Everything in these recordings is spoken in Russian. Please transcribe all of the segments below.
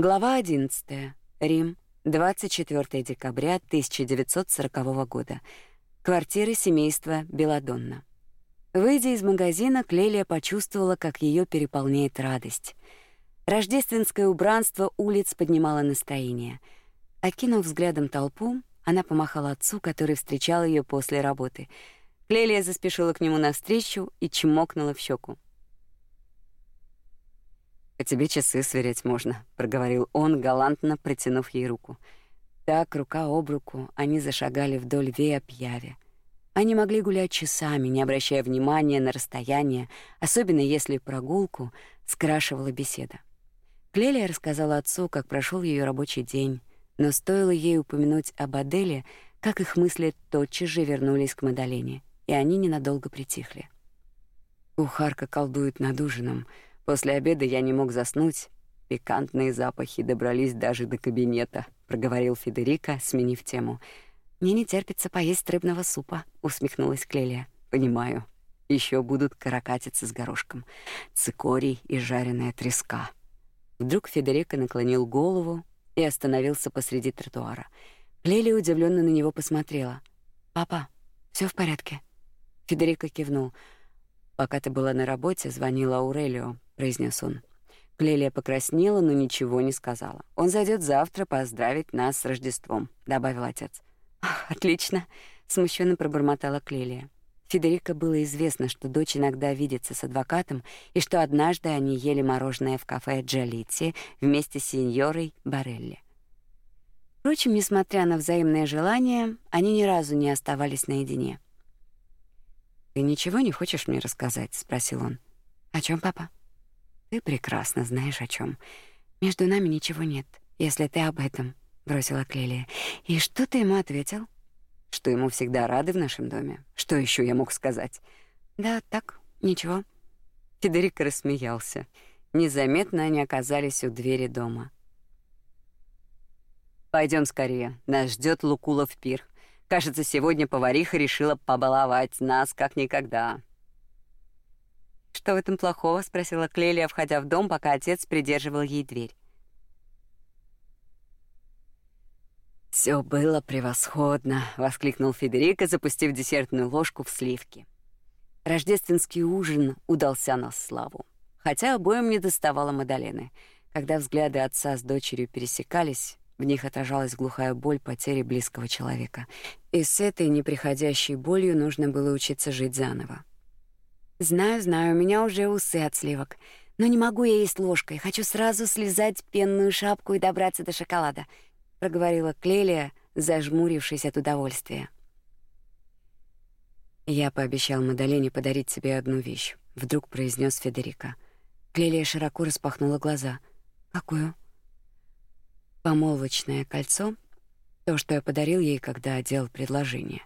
Глава 11. Рим. 24 декабря 1940 года. Квартира семейства Беладонна. Выйдя из магазина, Клелия почувствовала, как ее переполняет радость. Рождественское убранство улиц поднимало настроение. Окинув взглядом толпу, она помахала отцу, который встречал ее после работы. Клелия заспешила к нему навстречу и чмокнула в щеку. «По тебе часы сверять можно», — проговорил он, галантно протянув ей руку. Так, рука об руку, они зашагали вдоль Вея Пьяве. Они могли гулять часами, не обращая внимания на расстояние, особенно если прогулку скрашивала беседа. Клелия рассказала отцу, как прошел ее рабочий день, но стоило ей упомянуть об Аделе, как их мысли тотчас же вернулись к Мадалене, и они ненадолго притихли. Кухарка колдует над ужином — После обеда я не мог заснуть. Пикантные запахи добрались даже до кабинета, проговорил Федерико, сменив тему. Мне не терпится поесть рыбного супа, усмехнулась Клелия. Понимаю. Еще будут каракатицы с горошком, цикорий и жареная треска. Вдруг Федерико наклонил голову и остановился посреди тротуара. Клелия удивленно на него посмотрела. Папа, все в порядке? Федерико кивнул. Пока ты была на работе, звонила Аурелио, произнес он. Клелия покраснела, но ничего не сказала. Он зайдет завтра поздравить нас с Рождеством, добавил отец. Отлично, смущенно пробормотала Клелия. Федерико было известно, что дочь иногда видится с адвокатом и что однажды они ели мороженое в кафе Джалити вместе с сеньорой Барелли. Впрочем, несмотря на взаимное желание, они ни разу не оставались наедине. «Ты ничего не хочешь мне рассказать?» — спросил он. «О чем, папа?» Ты прекрасно знаешь о чем. Между нами ничего нет, если ты об этом, бросила Клелия. И что ты ему ответил? Что ему всегда рады в нашем доме. Что еще я мог сказать? Да, так, ничего. Федерико рассмеялся. Незаметно они оказались у двери дома. Пойдем скорее, нас ждет Лукулов пир. Кажется, сегодня повариха решила побаловать нас как никогда. «Что в этом плохого?» — спросила Клелия, входя в дом, пока отец придерживал ей дверь. Все было превосходно, воскликнул Федерико, запустив десертную ложку в сливки. Рождественский ужин удался на славу, хотя обоим не доставало Мадалены. Когда взгляды отца с дочерью пересекались, в них отражалась глухая боль потери близкого человека. И с этой неприходящей болью нужно было учиться жить заново. Знаю, знаю, у меня уже усы от сливок. Но не могу я есть ложкой. Хочу сразу слезать пенную шапку и добраться до шоколада, проговорила Клелия, зажмурившись от удовольствия. Я пообещал Мадалене подарить тебе одну вещь, вдруг произнес Федерико. Клелия широко распахнула глаза. Какую? Помолвочное кольцо, то, что я подарил ей, когда делал предложение.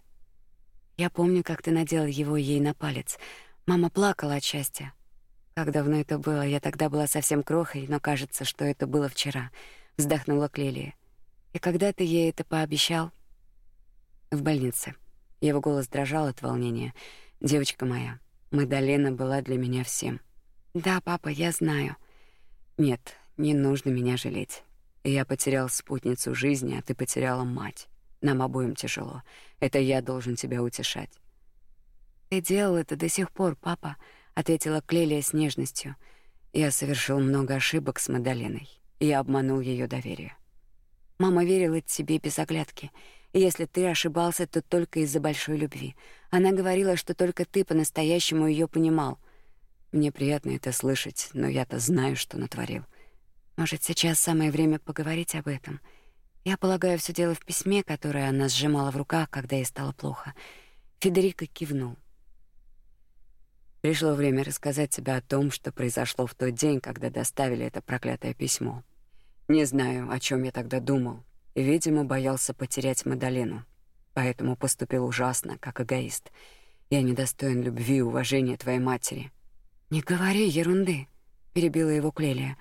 Я помню, как ты надел его ей на палец. Мама плакала от счастья. Как давно это было? Я тогда была совсем крохой, но кажется, что это было вчера. Вздохнула Клелия. И когда ты ей это пообещал? В больнице. Его голос дрожал от волнения. Девочка моя, Магдалена была для меня всем. Да, папа, я знаю. Нет, не нужно меня жалеть. Я потерял спутницу жизни, а ты потеряла мать. Нам обоим тяжело. Это я должен тебя утешать. «Ты делал это до сих пор, папа», — ответила Клелия с нежностью. «Я совершил много ошибок с Мадаленой. Я обманул ее доверие. Мама верила тебе без оглядки. И если ты ошибался, то только из-за большой любви. Она говорила, что только ты по-настоящему ее понимал. Мне приятно это слышать, но я-то знаю, что натворил. Может, сейчас самое время поговорить об этом. Я полагаю, все дело в письме, которое она сжимала в руках, когда ей стало плохо. Федерико кивнул. Пришло время рассказать тебе о том, что произошло в тот день, когда доставили это проклятое письмо. Не знаю, о чем я тогда думал. Видимо, боялся потерять Мадалену. Поэтому поступил ужасно, как эгоист. Я недостоин любви и уважения твоей матери. Не говори ерунды, перебила его Клелия.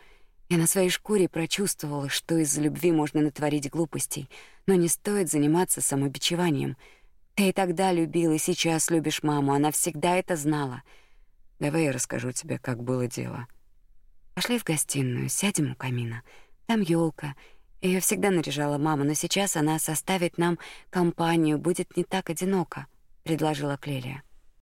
Я на своей шкуре прочувствовала, что из-за любви можно натворить глупостей, но не стоит заниматься самобичеванием. Ты и тогда любил, и сейчас любишь маму, она всегда это знала. Давай я расскажу тебе, как было дело. Пошли в гостиную, сядем у камина. Там елка. Ее всегда наряжала мама, но сейчас она составит нам компанию, будет не так одиноко, предложила Клелия.